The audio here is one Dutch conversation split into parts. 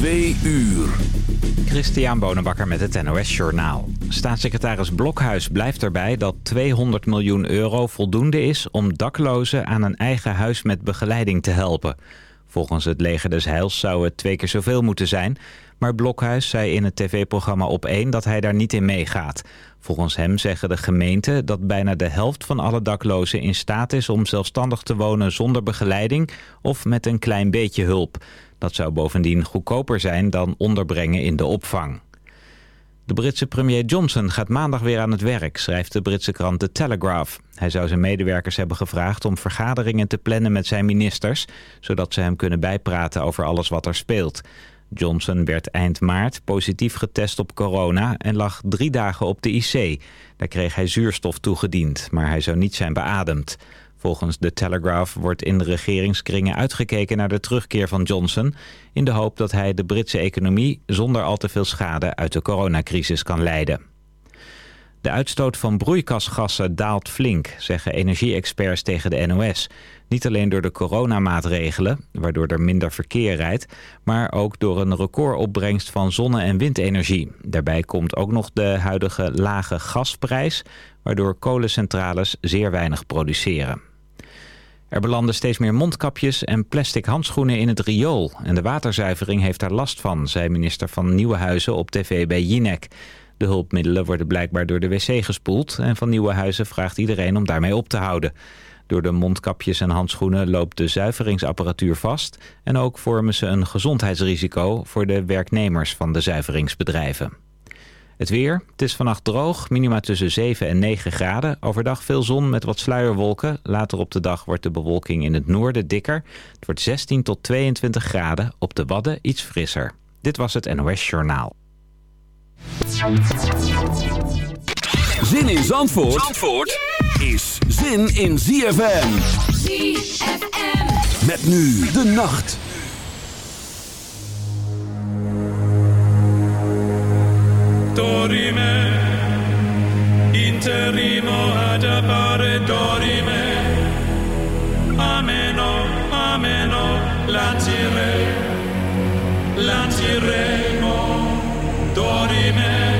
Twee uur. Christian Bonenbakker met het NOS Journaal. Staatssecretaris Blokhuis blijft erbij dat 200 miljoen euro voldoende is... om daklozen aan een eigen huis met begeleiding te helpen. Volgens het leger des Heils zou het twee keer zoveel moeten zijn... maar Blokhuis zei in het tv-programma Op 1 dat hij daar niet in meegaat. Volgens hem zeggen de gemeenten dat bijna de helft van alle daklozen in staat is... om zelfstandig te wonen zonder begeleiding of met een klein beetje hulp... Dat zou bovendien goedkoper zijn dan onderbrengen in de opvang. De Britse premier Johnson gaat maandag weer aan het werk, schrijft de Britse krant The Telegraph. Hij zou zijn medewerkers hebben gevraagd om vergaderingen te plannen met zijn ministers, zodat ze hem kunnen bijpraten over alles wat er speelt. Johnson werd eind maart positief getest op corona en lag drie dagen op de IC. Daar kreeg hij zuurstof toegediend, maar hij zou niet zijn beademd. Volgens de Telegraph wordt in de regeringskringen uitgekeken naar de terugkeer van Johnson... in de hoop dat hij de Britse economie zonder al te veel schade uit de coronacrisis kan leiden. De uitstoot van broeikasgassen daalt flink, zeggen energie-experts tegen de NOS. Niet alleen door de coronamaatregelen, waardoor er minder verkeer rijdt... maar ook door een recordopbrengst van zonne- en windenergie. Daarbij komt ook nog de huidige lage gasprijs... waardoor kolencentrales zeer weinig produceren. Er belanden steeds meer mondkapjes en plastic handschoenen in het riool. En de waterzuivering heeft daar last van, zei minister van Nieuwenhuizen op tv bij Jinek. De hulpmiddelen worden blijkbaar door de wc gespoeld... en van Nieuwenhuizen vraagt iedereen om daarmee op te houden. Door de mondkapjes en handschoenen loopt de zuiveringsapparatuur vast... en ook vormen ze een gezondheidsrisico voor de werknemers van de zuiveringsbedrijven. Het weer. Het is vannacht droog, minima tussen 7 en 9 graden. Overdag veel zon met wat sluierwolken. Later op de dag wordt de bewolking in het noorden dikker. Het wordt 16 tot 22 graden. Op de Wadden iets frisser. Dit was het NOS Journaal. Zin in Zandvoort, Zandvoort is zin in ZFM. ZFM. Met nu de nacht. Dorime, interimo ad appare dorime. Ameno, ameno, lancire, lanciremo, dorime.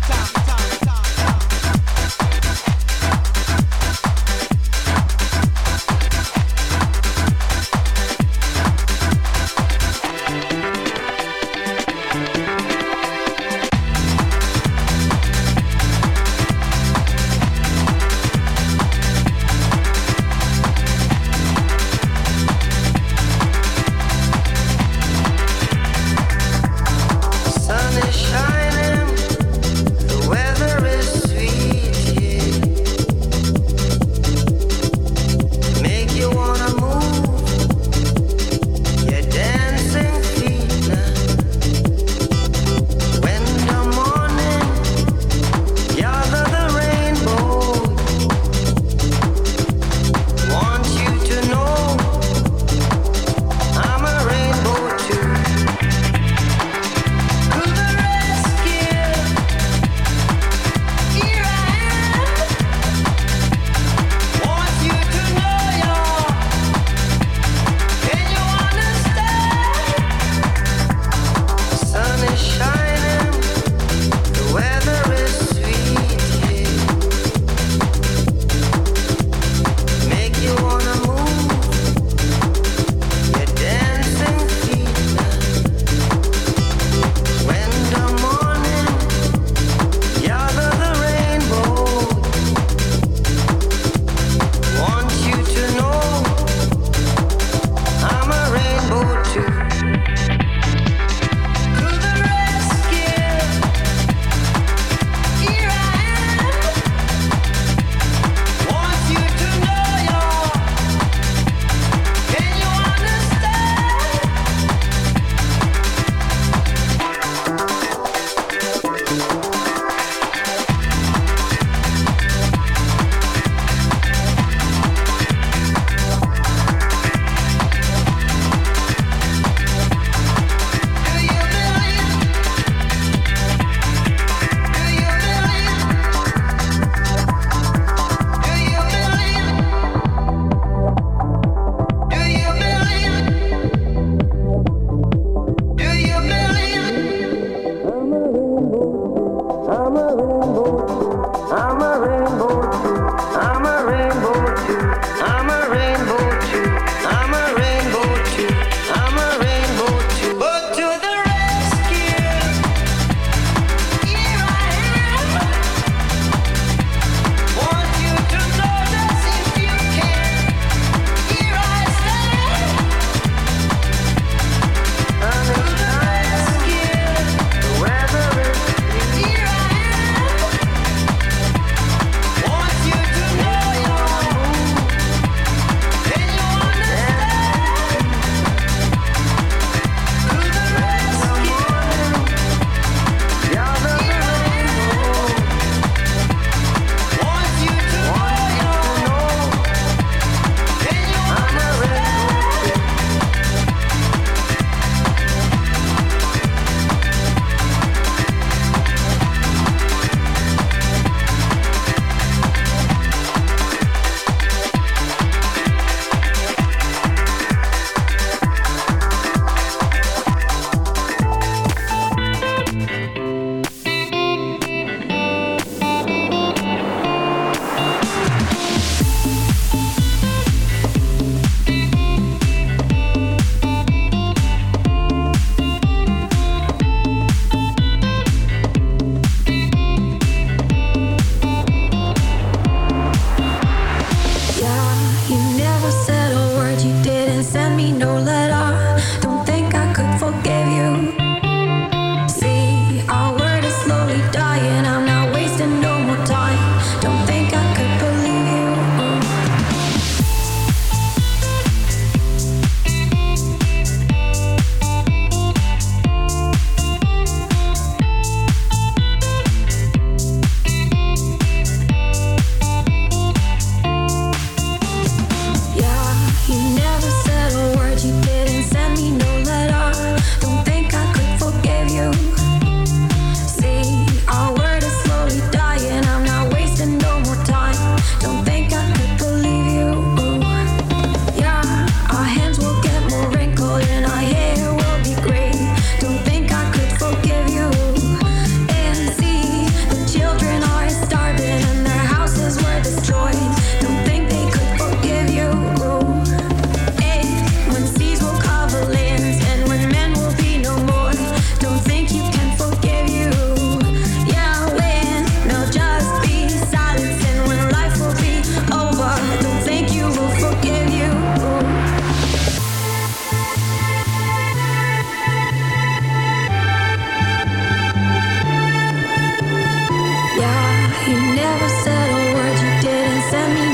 You never said a word, you didn't send me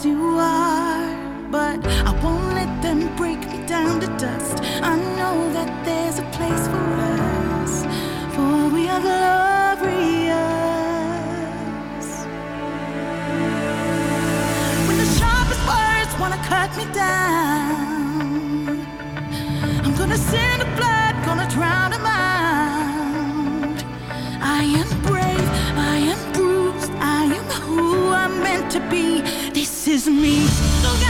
as you are. But I won't let them break me down to dust. I know that there's a place for us, for we are glorious. When the sharpest words wanna cut me down, I'm gonna send the blood, gonna drown. is me.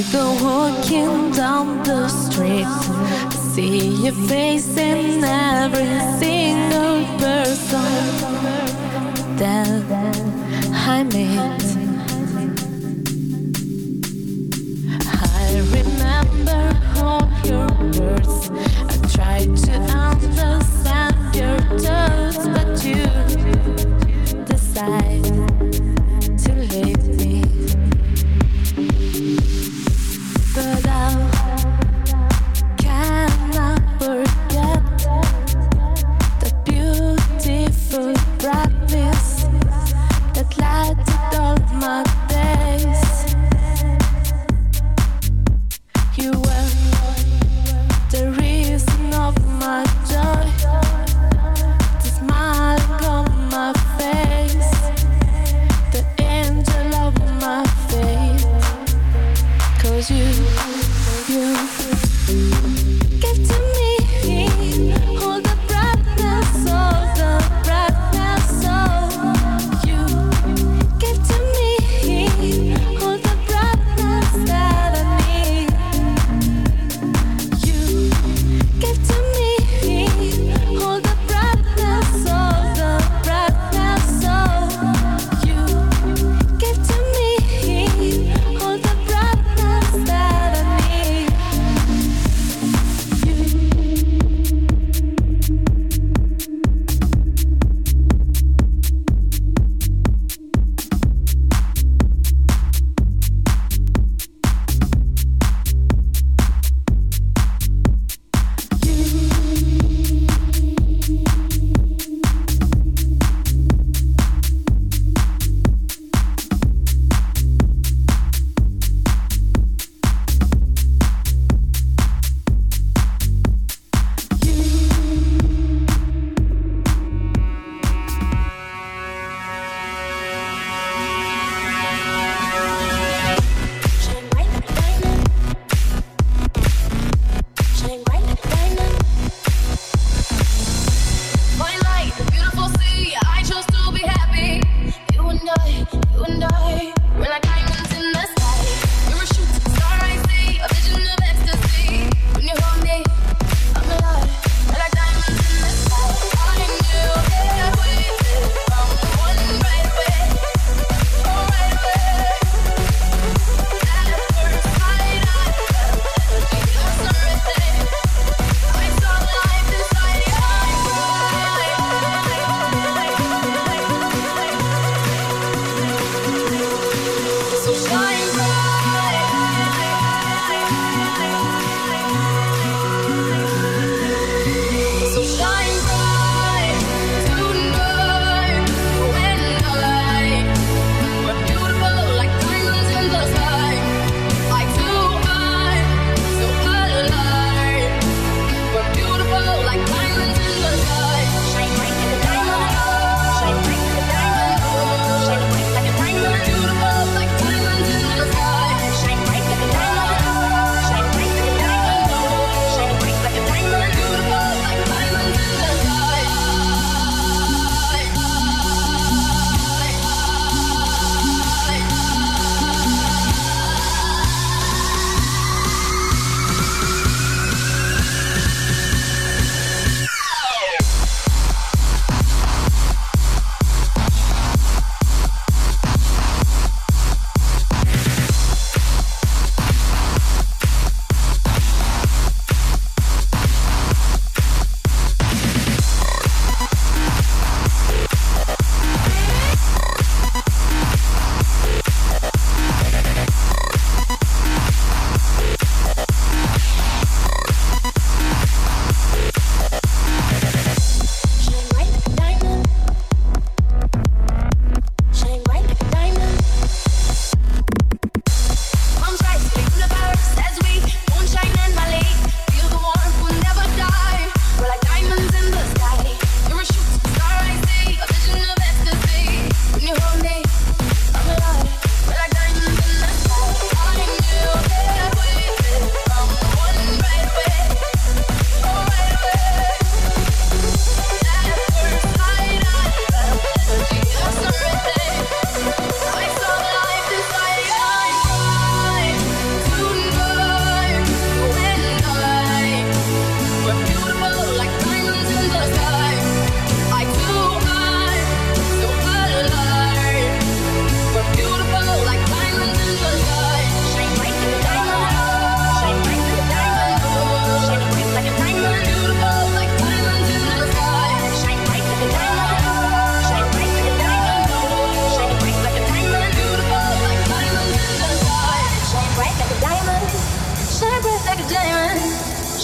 I go walking down the street See your face in every single person That I meet I remember all your words.